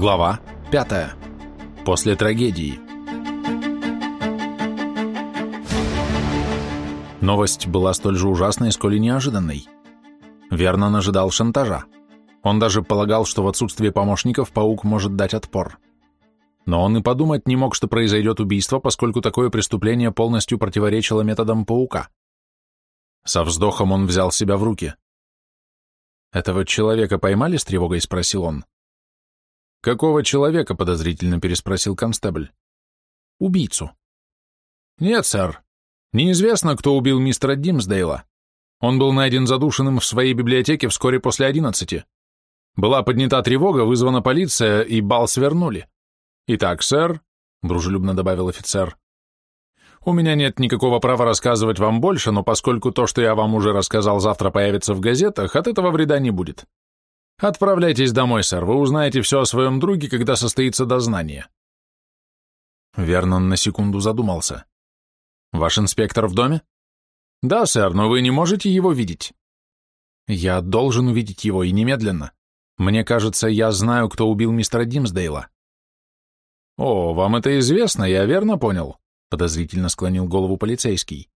Глава 5. После трагедии. Новость была столь же ужасной, сколь и неожиданной. Вернон ожидал шантажа. Он даже полагал, что в отсутствие помощников паук может дать отпор. Но он и подумать не мог, что произойдет убийство, поскольку такое преступление полностью противоречило методам паука. Со вздохом он взял себя в руки. «Этого человека поймали?» — с тревогой спросил он. «Какого человека?» — подозрительно переспросил констебль. «Убийцу». «Нет, сэр. Неизвестно, кто убил мистера Димсдейла. Он был найден задушенным в своей библиотеке вскоре после одиннадцати. Была поднята тревога, вызвана полиция, и бал свернули. Итак, сэр, — дружелюбно добавил офицер, — у меня нет никакого права рассказывать вам больше, но поскольку то, что я вам уже рассказал, завтра появится в газетах, от этого вреда не будет. Отправляйтесь домой, сэр, вы узнаете все о своем друге, когда состоится дознание. Вернон на секунду задумался. Ваш инспектор в доме? Да, сэр, но вы не можете его видеть. Я должен увидеть его и немедленно. Мне кажется, я знаю, кто убил мистера Димсдейла. О, вам это известно, я верно понял? Подозрительно склонил голову полицейский.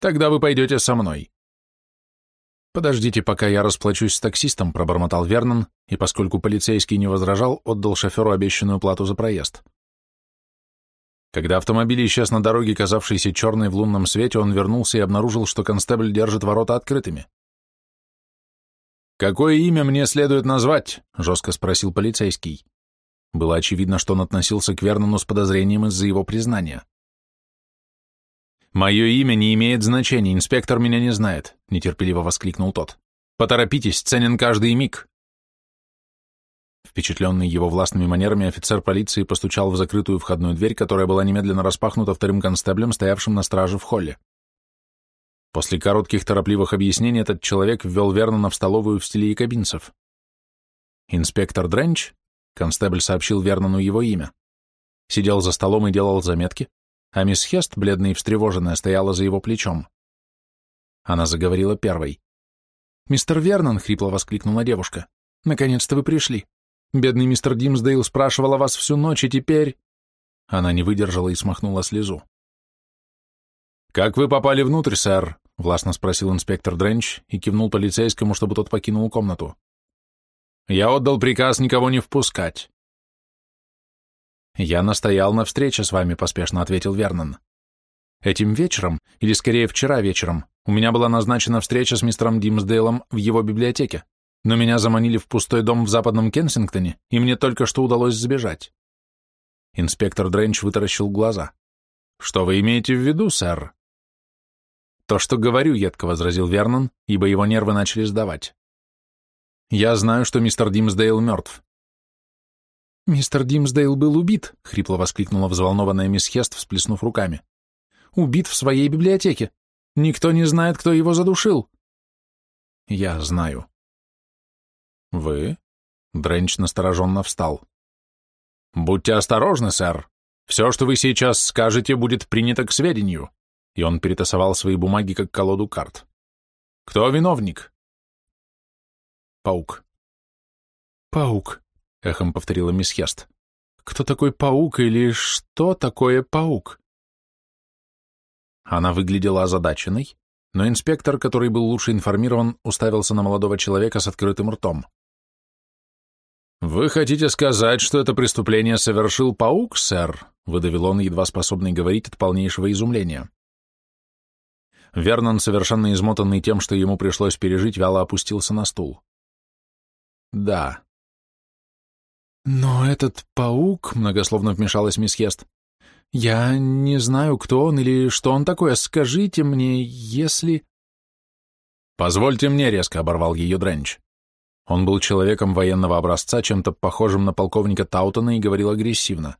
Тогда вы пойдете со мной. «Подождите, пока я расплачусь с таксистом», — пробормотал Вернон, и, поскольку полицейский не возражал, отдал шоферу обещанную плату за проезд. Когда автомобиль исчез на дороге, казавшейся черной в лунном свете, он вернулся и обнаружил, что констебль держит ворота открытыми. «Какое имя мне следует назвать?» — жестко спросил полицейский. Было очевидно, что он относился к Вернону с подозрением из-за его признания. «Мое имя не имеет значения, инспектор меня не знает», — нетерпеливо воскликнул тот. «Поторопитесь, ценен каждый миг». Впечатленный его властными манерами, офицер полиции постучал в закрытую входную дверь, которая была немедленно распахнута вторым констеблем, стоявшим на страже в холле. После коротких торопливых объяснений этот человек ввел Вернона в столовую в стиле якобинцев. Инспектор Дренч, констебль сообщил Вернону его имя, сидел за столом и делал заметки, а мисс Хест, бледная и встревоженная, стояла за его плечом. Она заговорила первой. «Мистер Вернон!» — хрипло воскликнула девушка. «Наконец-то вы пришли. Бедный мистер Димсдейл спрашивал о вас всю ночь, и теперь...» Она не выдержала и смахнула слезу. «Как вы попали внутрь, сэр?» — властно спросил инспектор Дренч и кивнул полицейскому, чтобы тот покинул комнату. «Я отдал приказ никого не впускать». «Я настоял на встрече с вами», — поспешно ответил Вернон. «Этим вечером, или скорее вчера вечером, у меня была назначена встреча с мистером Димсдейлом в его библиотеке но меня заманили в пустой дом в западном Кенсингтоне, и мне только что удалось сбежать. Инспектор Дренч вытаращил глаза. «Что вы имеете в виду, сэр?» «То, что говорю», — едко возразил Вернон, ибо его нервы начали сдавать. «Я знаю, что мистер Димсдейл мертв». «Мистер Димсдейл был убит», — хрипло воскликнула взволнованная мисс Хест, всплеснув руками. «Убит в своей библиотеке. Никто не знает, кто его задушил». «Я знаю», «Вы?» Дренч настороженно встал. «Будьте осторожны, сэр. Все, что вы сейчас скажете, будет принято к сведению». И он перетасовал свои бумаги, как колоду карт. «Кто виновник?» «Паук». «Паук», — эхом повторила мисс Хест. «Кто такой паук или что такое паук?» Она выглядела озадаченной, но инспектор, который был лучше информирован, уставился на молодого человека с открытым ртом. «Вы хотите сказать, что это преступление совершил паук, сэр?» — выдавил он, едва способный говорить от полнейшего изумления. Вернон, совершенно измотанный тем, что ему пришлось пережить, вяло опустился на стул. «Да». «Но этот паук», — многословно вмешалась мисс Хест, — «я не знаю, кто он или что он такое. Скажите мне, если...» «Позвольте мне», — резко оборвал ее Дренч. Он был человеком военного образца, чем-то похожим на полковника Таутона и говорил агрессивно.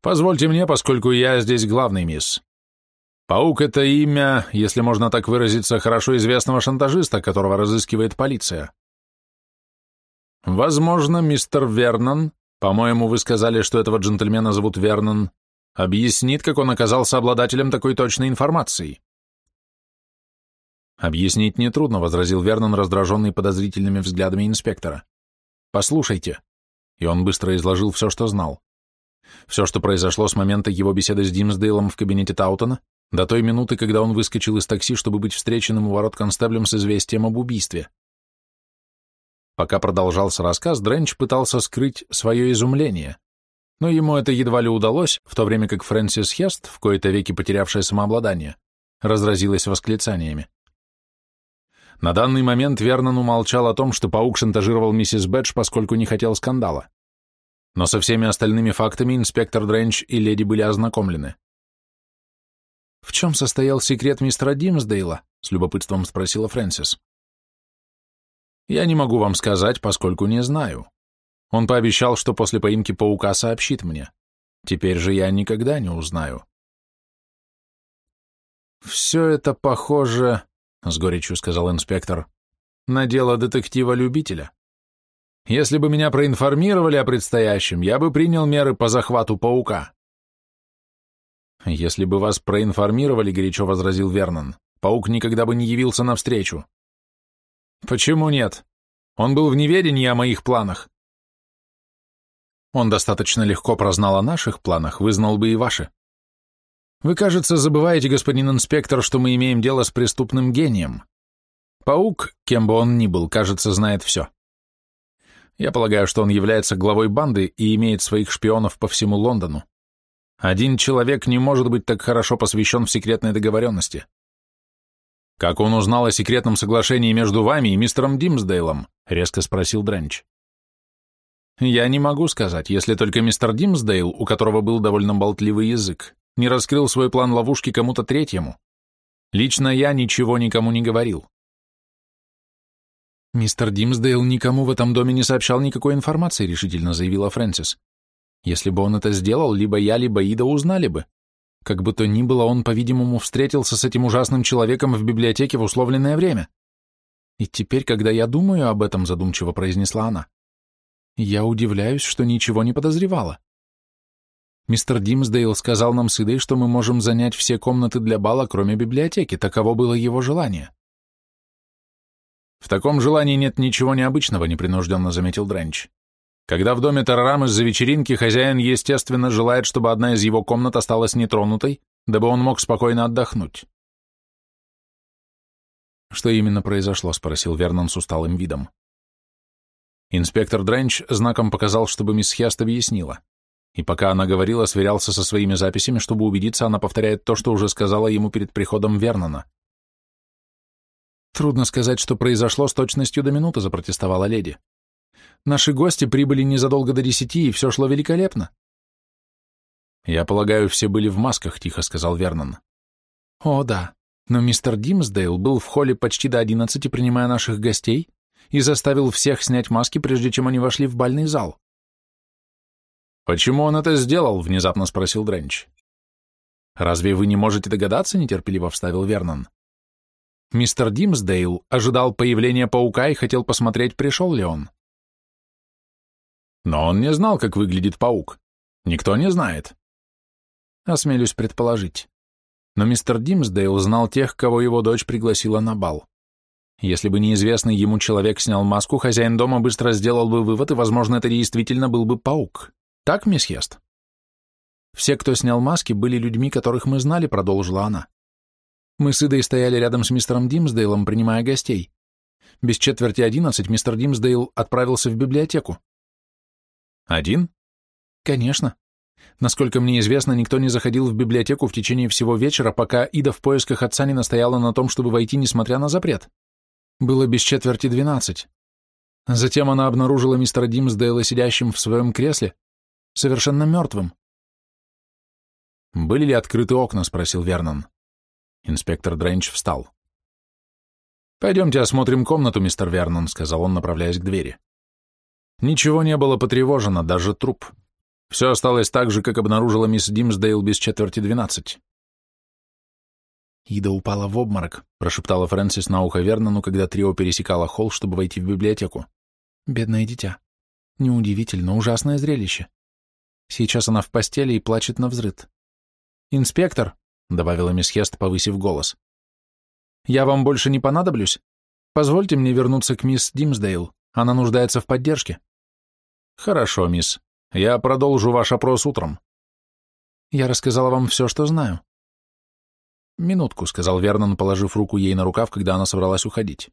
«Позвольте мне, поскольку я здесь главный, мисс. Паук — это имя, если можно так выразиться, хорошо известного шантажиста, которого разыскивает полиция. Возможно, мистер Вернон, по-моему, вы сказали, что этого джентльмена зовут Вернон, объяснит, как он оказался обладателем такой точной информации. «Объяснить нетрудно», — возразил Вернон, раздраженный подозрительными взглядами инспектора. «Послушайте, и он быстро изложил все, что знал. Все, что произошло с момента его беседы с Димсдейлом в кабинете Таутона, до той минуты, когда он выскочил из такси, чтобы быть встреченным у ворот констеблем с известием об убийстве. Пока продолжался рассказ, Дренч пытался скрыть свое изумление, но ему это едва ли удалось, в то время как Фрэнсис Хест, в кои-то веки потерявшая самообладание, разразилась восклицаниями. На данный момент Вернон умолчал о том, что паук шантажировал миссис Бэдж, поскольку не хотел скандала. Но со всеми остальными фактами инспектор Дренч и леди были ознакомлены. «В чем состоял секрет мистера Димсдейла?» — с любопытством спросила Фрэнсис. «Я не могу вам сказать, поскольку не знаю. Он пообещал, что после поимки паука сообщит мне. Теперь же я никогда не узнаю». «Все это похоже...» — с горечью сказал инспектор, — «на дело детектива-любителя. Если бы меня проинформировали о предстоящем, я бы принял меры по захвату паука». «Если бы вас проинформировали, — горячо возразил Вернон, — паук никогда бы не явился навстречу». «Почему нет? Он был в неведении о моих планах». «Он достаточно легко прознал о наших планах, вызнал бы и ваши. Вы, кажется, забываете, господин инспектор, что мы имеем дело с преступным гением. Паук, кем бы он ни был, кажется, знает все. Я полагаю, что он является главой банды и имеет своих шпионов по всему Лондону. Один человек не может быть так хорошо посвящен в секретной договоренности. «Как он узнал о секретном соглашении между вами и мистером Димсдейлом?» — резко спросил Дренч. «Я не могу сказать, если только мистер Димсдейл, у которого был довольно болтливый язык, не раскрыл свой план ловушки кому-то третьему. Лично я ничего никому не говорил. «Мистер Димсдейл никому в этом доме не сообщал никакой информации», — решительно заявила Фрэнсис. «Если бы он это сделал, либо я, либо Ида узнали бы. Как бы то ни было, он, по-видимому, встретился с этим ужасным человеком в библиотеке в условленное время. И теперь, когда я думаю об этом, задумчиво произнесла она, я удивляюсь, что ничего не подозревала. Мистер Димсдейл сказал нам с Идой, что мы можем занять все комнаты для бала, кроме библиотеки. Таково было его желание. В таком желании нет ничего необычного, непринужденно заметил Дренч. Когда в доме Тарарам из-за вечеринки хозяин, естественно, желает, чтобы одна из его комнат осталась нетронутой, дабы он мог спокойно отдохнуть. «Что именно произошло?» — спросил Вернон с усталым видом. Инспектор Дренч знаком показал, чтобы мисс Хест объяснила и пока она говорила, сверялся со своими записями, чтобы убедиться, она повторяет то, что уже сказала ему перед приходом Вернона. «Трудно сказать, что произошло с точностью до минуты», — запротестовала леди. «Наши гости прибыли незадолго до десяти, и все шло великолепно». «Я полагаю, все были в масках», — тихо сказал Вернон. «О, да, но мистер Димсдейл был в холле почти до одиннадцати, принимая наших гостей, и заставил всех снять маски, прежде чем они вошли в бальный зал. «Почему он это сделал?» — внезапно спросил Дренч. «Разве вы не можете догадаться?» — нетерпеливо вставил Вернон. Мистер Димсдейл ожидал появления паука и хотел посмотреть, пришел ли он. Но он не знал, как выглядит паук. Никто не знает. Осмелюсь предположить. Но мистер Димсдейл знал тех, кого его дочь пригласила на бал. Если бы неизвестный ему человек снял маску, хозяин дома быстро сделал бы вывод, и, возможно, это действительно был бы паук. Так, мисс Хест? Все, кто снял маски, были людьми, которых мы знали, продолжила она. Мы с Идой стояли рядом с мистером Димсдейлом, принимая гостей. Без четверти одиннадцать мистер Димсдейл отправился в библиотеку. Один? Конечно. Насколько мне известно, никто не заходил в библиотеку в течение всего вечера, пока Ида в поисках отца не настояла на том, чтобы войти, несмотря на запрет. Было без четверти двенадцать. Затем она обнаружила мистера Димсдейла сидящим в своем кресле, совершенно мертвым. «Были ли открыты окна?» — спросил Вернон. Инспектор Дренч встал. «Пойдемте осмотрим комнату, мистер Вернон», — сказал он, направляясь к двери. Ничего не было потревожено, даже труп. Все осталось так же, как обнаружила мисс Димсдейл без четверти двенадцать. «Ида упала в обморок», — прошептала Фрэнсис на ухо Вернону, когда трио пересекала холл, чтобы войти в библиотеку. «Бедное дитя. Неудивительно, ужасное зрелище. Сейчас она в постели и плачет на взрыд. «Инспектор», — добавила мисс Хест, повысив голос, — «я вам больше не понадоблюсь? Позвольте мне вернуться к мисс Димсдейл. Она нуждается в поддержке». Хорошо, мисс. Я продолжу ваш опрос утром. Я рассказала вам все, что знаю. Минутку, сказал Вернон, положив руку ей на рукав, когда она собралась уходить.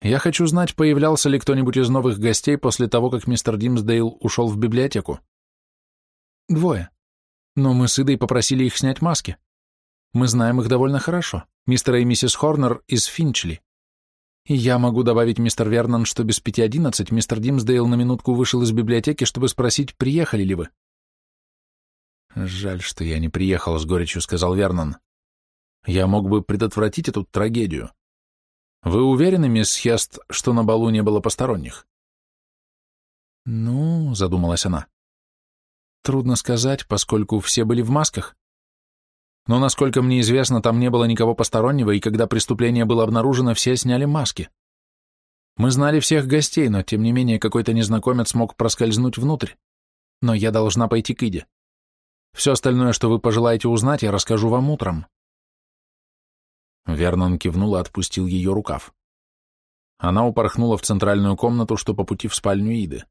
Я хочу знать, появлялся ли кто-нибудь из новых гостей после того, как мистер Димсдейл ушел в библиотеку. Двое. Но мы с Идой попросили их снять маски. Мы знаем их довольно хорошо. Мистера и миссис Хорнер из Финчли. Я могу добавить, мистер Вернон, что без пяти одиннадцать мистер Димсдейл на минутку вышел из библиотеки, чтобы спросить, приехали ли вы. Жаль, что я не приехал, с горечью сказал Вернон. Я мог бы предотвратить эту трагедию. Вы уверены, мисс Хест, что на балу не было посторонних? Ну, задумалась она. Трудно сказать, поскольку все были в масках. Но, насколько мне известно, там не было никого постороннего, и когда преступление было обнаружено, все сняли маски. Мы знали всех гостей, но, тем не менее, какой-то незнакомец мог проскользнуть внутрь. Но я должна пойти к Иде. Все остальное, что вы пожелаете узнать, я расскажу вам утром. Вернон кивнул и отпустил ее рукав. Она упорхнула в центральную комнату, что по пути в спальню Иды.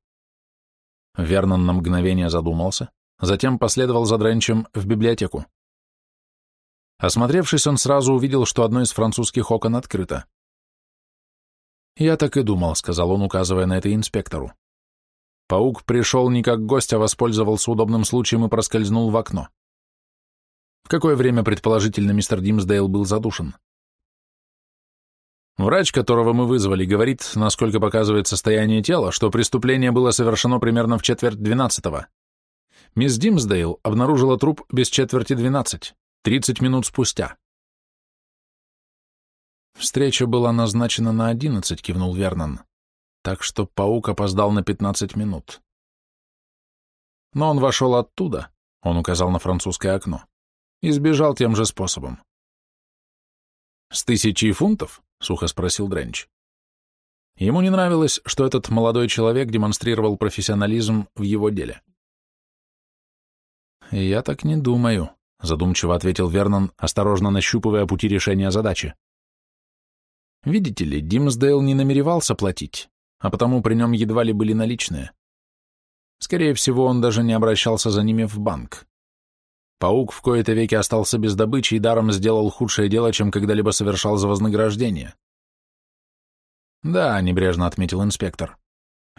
Вернон на мгновение задумался, затем последовал за Дренчем в библиотеку. Осмотревшись, он сразу увидел, что одно из французских окон открыто. «Я так и думал», — сказал он, указывая на это инспектору. Паук пришел не как гость, а воспользовался удобным случаем и проскользнул в окно. В какое время, предположительно, мистер Димсдейл был задушен? Врач, которого мы вызвали, говорит, насколько показывает состояние тела, что преступление было совершено примерно в четверть двенадцатого. Мисс Димсдейл обнаружила труп без четверти двенадцать, тридцать минут спустя. Встреча была назначена на одиннадцать, кивнул Вернон, так что паук опоздал на пятнадцать минут. Но он вошел оттуда, он указал на французское окно, и сбежал тем же способом. «С тысячи фунтов?» — сухо спросил Дренч. Ему не нравилось, что этот молодой человек демонстрировал профессионализм в его деле. «Я так не думаю», — задумчиво ответил Вернон, осторожно нащупывая пути решения задачи. «Видите ли, Димсдейл не намеревался платить, а потому при нем едва ли были наличные. Скорее всего, он даже не обращался за ними в банк. Паук в кои-то веки остался без добычи и даром сделал худшее дело, чем когда-либо совершал за вознаграждение. «Да», — небрежно отметил инспектор.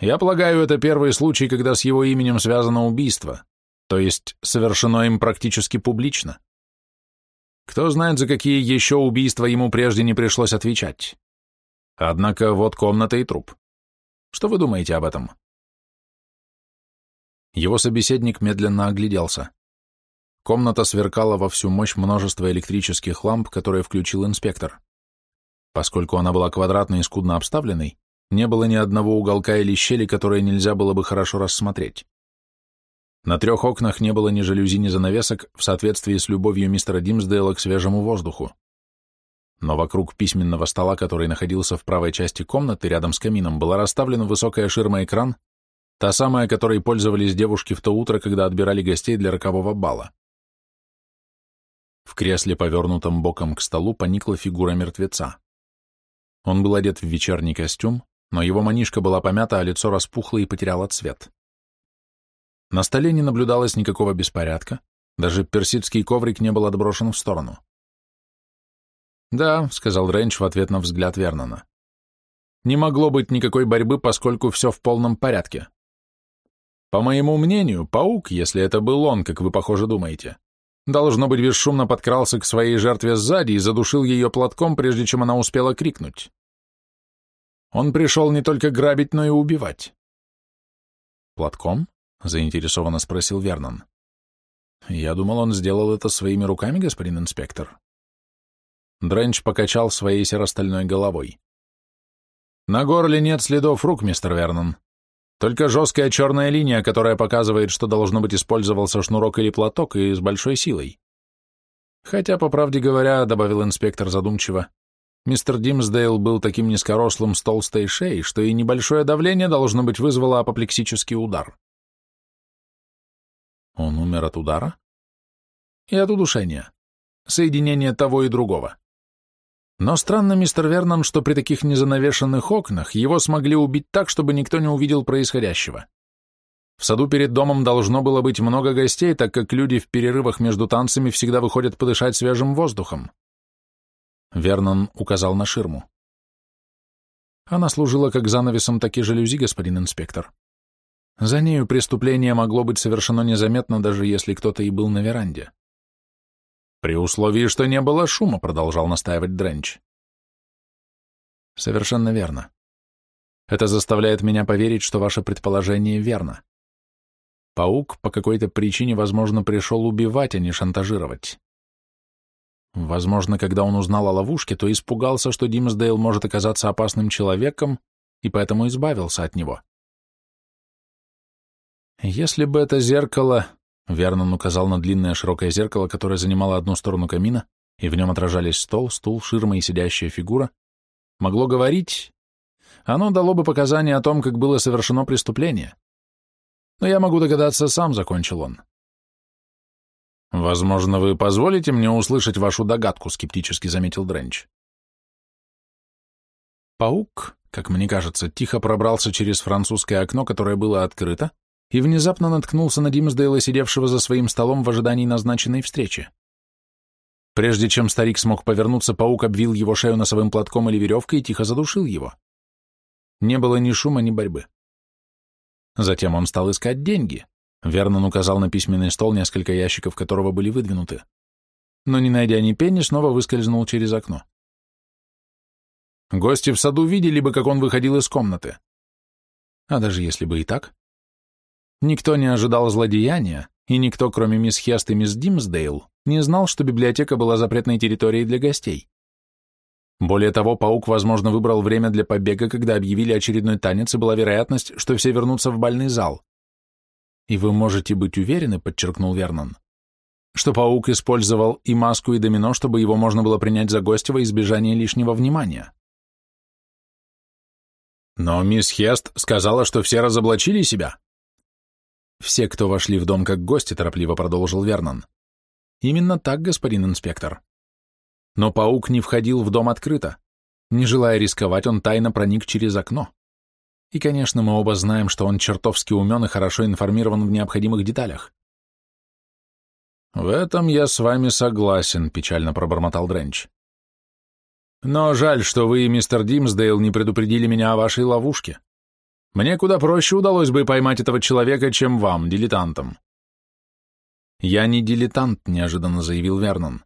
«Я полагаю, это первый случай, когда с его именем связано убийство, то есть совершено им практически публично. Кто знает, за какие еще убийства ему прежде не пришлось отвечать. Однако вот комната и труп. Что вы думаете об этом?» Его собеседник медленно огляделся. Комната сверкала во всю мощь множества электрических ламп, которые включил инспектор. Поскольку она была квадратной и скудно обставленной, не было ни одного уголка или щели, которые нельзя было бы хорошо рассмотреть. На трех окнах не было ни жалюзи, ни занавесок в соответствии с любовью мистера Димсдейла к свежему воздуху. Но вокруг письменного стола, который находился в правой части комнаты, рядом с камином, была расставлена высокая ширма-экран, та самая, которой пользовались девушки в то утро, когда отбирали гостей для рокового бала. В кресле, повернутом боком к столу, поникла фигура мертвеца. Он был одет в вечерний костюм, но его манишка была помята, а лицо распухло и потеряло цвет. На столе не наблюдалось никакого беспорядка, даже персидский коврик не был отброшен в сторону. «Да», — сказал Рейндж в ответ на взгляд Вернона. «Не могло быть никакой борьбы, поскольку все в полном порядке. По моему мнению, паук, если это был он, как вы, похоже, думаете, Должно быть, бесшумно подкрался к своей жертве сзади и задушил ее платком, прежде чем она успела крикнуть. Он пришел не только грабить, но и убивать. «Платком?» — заинтересованно спросил Вернон. «Я думал, он сделал это своими руками, господин инспектор». Дренч покачал своей серо-стальной головой. «На горле нет следов рук, мистер Вернон. Только жесткая черная линия, которая показывает, что должно быть использовался шнурок или платок, и с большой силой. Хотя, по правде говоря, добавил инспектор задумчиво, мистер Димсдейл был таким низкорослым с толстой шеей, что и небольшое давление, должно быть, вызвало апоплексический удар. Он умер от удара? И от удушения. Соединение того и другого. Но странно, мистер Вернон, что при таких незанавешенных окнах его смогли убить так, чтобы никто не увидел происходящего. В саду перед домом должно было быть много гостей, так как люди в перерывах между танцами всегда выходят подышать свежим воздухом. Вернон указал на ширму. Она служила как занавесом, так и жалюзи, господин инспектор. За нею преступление могло быть совершено незаметно, даже если кто-то и был на веранде. При условии, что не было шума, продолжал настаивать Дренч. Совершенно верно. Это заставляет меня поверить, что ваше предположение верно. Паук по какой-то причине, возможно, пришел убивать, а не шантажировать. Возможно, когда он узнал о ловушке, то испугался, что Димсдейл может оказаться опасным человеком, и поэтому избавился от него. Если бы это зеркало... Вернон указал на длинное широкое зеркало, которое занимало одну сторону камина, и в нем отражались стол, стул, ширма и сидящая фигура, могло говорить, оно дало бы показания о том, как было совершено преступление. Но я могу догадаться сам, закончил он. «Возможно, вы позволите мне услышать вашу догадку», — скептически заметил Дренч. Паук, как мне кажется, тихо пробрался через французское окно, которое было открыто, и внезапно наткнулся на Димсдейла, сидевшего за своим столом в ожидании назначенной встречи. Прежде чем старик смог повернуться, паук обвил его шею носовым платком или веревкой и тихо задушил его. Не было ни шума, ни борьбы. Затем он стал искать деньги. Вернон указал на письменный стол, несколько ящиков которого были выдвинуты. Но, не найдя ни пенни, снова выскользнул через окно. Гости в саду видели бы, как он выходил из комнаты. А даже если бы и так. Никто не ожидал злодеяния, и никто, кроме мисс Хест и мисс Димсдейл, не знал, что библиотека была запретной территорией для гостей. Более того, паук, возможно, выбрал время для побега, когда объявили очередной танец, и была вероятность, что все вернутся в бальный зал. И вы можете быть уверены, подчеркнул Вернон, что паук использовал и маску, и домино, чтобы его можно было принять за гостя во избежание лишнего внимания. Но мисс Хест сказала, что все разоблачили себя. Все, кто вошли в дом как гости, торопливо продолжил Вернон. Именно так, господин инспектор. Но паук не входил в дом открыто. Не желая рисковать, он тайно проник через окно. И, конечно, мы оба знаем, что он чертовски умен и хорошо информирован в необходимых деталях. «В этом я с вами согласен», — печально пробормотал Дренч. «Но жаль, что вы и мистер Димсдейл не предупредили меня о вашей ловушке. Мне куда проще удалось бы поймать этого человека, чем вам, дилетантам». «Я не дилетант», — неожиданно заявил Вернон.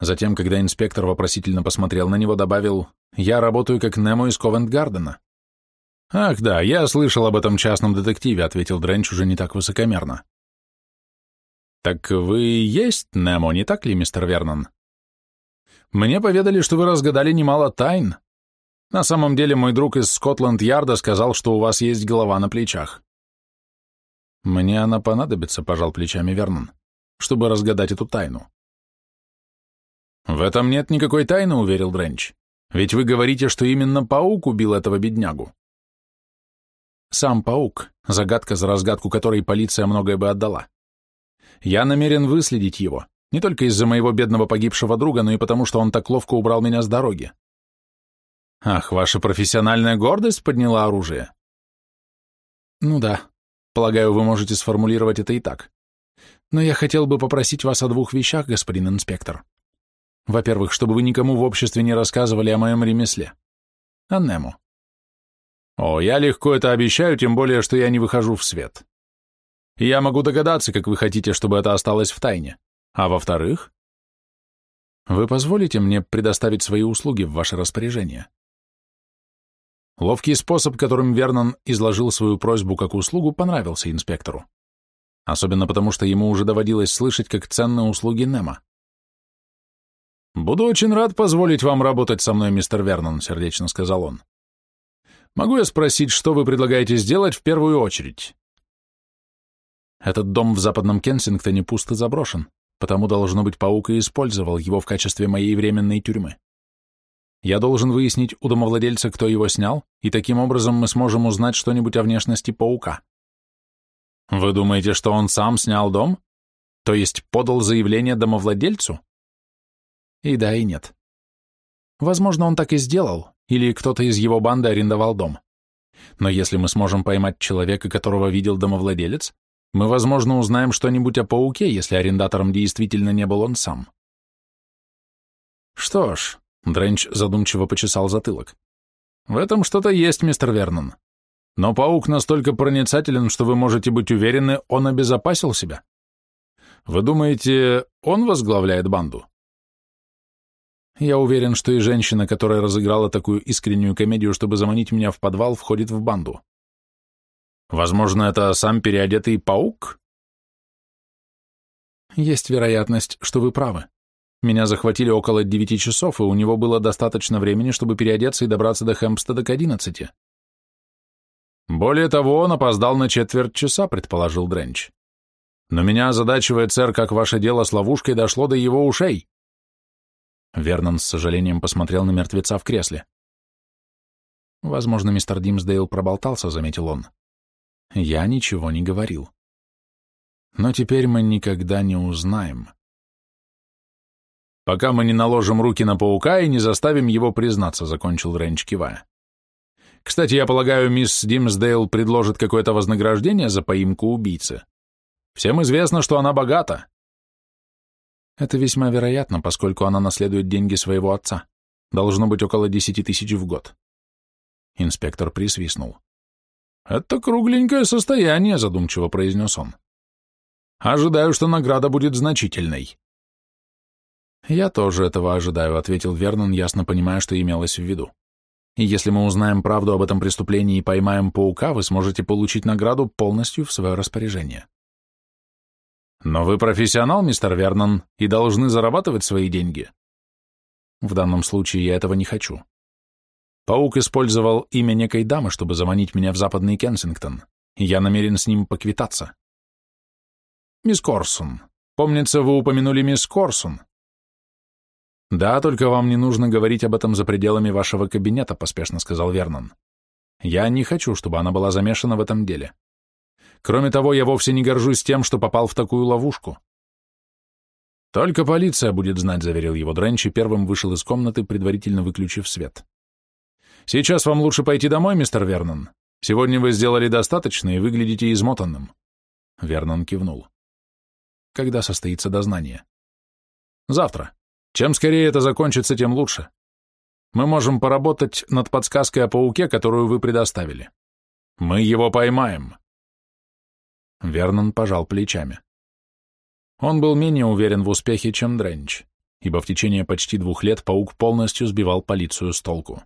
Затем, когда инспектор вопросительно посмотрел на него, добавил, «Я работаю как Немо из Ковент-Гардена». «Ах да, я слышал об этом частном детективе», — ответил Дренч уже не так высокомерно. «Так вы есть Немо, не так ли, мистер Вернон?» «Мне поведали, что вы разгадали немало тайн. На самом деле мой друг из Скотланд-Ярда сказал, что у вас есть голова на плечах». «Мне она понадобится», — пожал плечами Вернон, «чтобы разгадать эту тайну». «В этом нет никакой тайны», — уверил Дренч. «Ведь вы говорите, что именно паук убил этого беднягу». Сам паук, загадка за разгадку которой полиция многое бы отдала. Я намерен выследить его, не только из-за моего бедного погибшего друга, но и потому, что он так ловко убрал меня с дороги. Ах, ваша профессиональная гордость подняла оружие. Ну да, полагаю, вы можете сформулировать это и так. Но я хотел бы попросить вас о двух вещах, господин инспектор. Во-первых, чтобы вы никому в обществе не рассказывали о моем ремесле. О Нему. О, я легко это обещаю, тем более, что я не выхожу в свет. Я могу догадаться, как вы хотите, чтобы это осталось в тайне. А во-вторых, вы позволите мне предоставить свои услуги в ваше распоряжение? Ловкий способ, которым Вернон изложил свою просьбу как услугу, понравился инспектору. Особенно потому, что ему уже доводилось слышать, как ценны услуги Немо. «Буду очень рад позволить вам работать со мной, мистер Вернон», — сердечно сказал он. «Могу я спросить, что вы предлагаете сделать в первую очередь?» Этот дом в западном Кенсингтоне пуст и заброшен, потому, должно быть, паук и использовал его в качестве моей временной тюрьмы. Я должен выяснить у домовладельца, кто его снял, и таким образом мы сможем узнать что-нибудь о внешности паука. Вы думаете, что он сам снял дом? То есть подал заявление домовладельцу? И да, и нет. Возможно, он так и сделал, или кто-то из его банды арендовал дом. Но если мы сможем поймать человека, которого видел домовладелец, мы, возможно, узнаем что-нибудь о пауке, если арендатором действительно не был он сам. Что ж, Дренч задумчиво почесал затылок. В этом что-то есть, мистер Вернон. Но паук настолько проницателен, что вы можете быть уверены, он обезопасил себя. Вы думаете, он возглавляет банду? Я уверен, что и женщина, которая разыграла такую искреннюю комедию, чтобы заманить меня в подвал, входит в банду. Возможно, это сам переодетый паук? Есть вероятность, что вы правы. Меня захватили около девяти часов, и у него было достаточно времени, чтобы переодеться и добраться до Хэмпстеда к одиннадцати. Более того, он опоздал на четверть часа, предположил Дренч. Но меня озадачивает, сэр, как ваше дело с ловушкой дошло до его ушей. Вернон с сожалением посмотрел на мертвеца в кресле. Возможно, мистер Димсдейл проболтался, заметил он. Я ничего не говорил. Но теперь мы никогда не узнаем. Пока мы не наложим руки на паука и не заставим его признаться, закончил Рэнч, кивая. Кстати, я полагаю, мисс Димсдейл предложит какое-то вознаграждение за поимку убийцы. Всем известно, что она богата. Это весьма вероятно, поскольку она наследует деньги своего отца. Должно быть около десяти тысяч в год. Инспектор присвистнул. «Это кругленькое состояние», — задумчиво произнес он. «Ожидаю, что награда будет значительной». «Я тоже этого ожидаю», — ответил Вернон, ясно понимая, что имелось в виду. «И если мы узнаем правду об этом преступлении и поймаем паука, вы сможете получить награду полностью в свое распоряжение». «Но вы профессионал, мистер Вернон, и должны зарабатывать свои деньги». «В данном случае я этого не хочу. Паук использовал имя некой дамы, чтобы заманить меня в западный Кенсингтон, и я намерен с ним поквитаться. Мисс Корсун. Помнится, вы упомянули мисс Корсун. Да, только вам не нужно говорить об этом за пределами вашего кабинета, поспешно сказал Вернон. Я не хочу, чтобы она была замешана в этом деле. Кроме того, я вовсе не горжусь тем, что попал в такую ловушку. Только полиция будет знать, заверил его Дренч и первым вышел из комнаты, предварительно выключив свет. Сейчас вам лучше пойти домой, мистер Вернон. Сегодня вы сделали достаточно и выглядите измотанным. Вернон кивнул. Когда состоится дознание? Завтра. Чем скорее это закончится, тем лучше. Мы можем поработать над подсказкой о пауке, которую вы предоставили. Мы его поймаем. Вернон пожал плечами. Он был менее уверен в успехе, чем Дренч, ибо в течение почти двух лет паук полностью сбивал полицию с толку.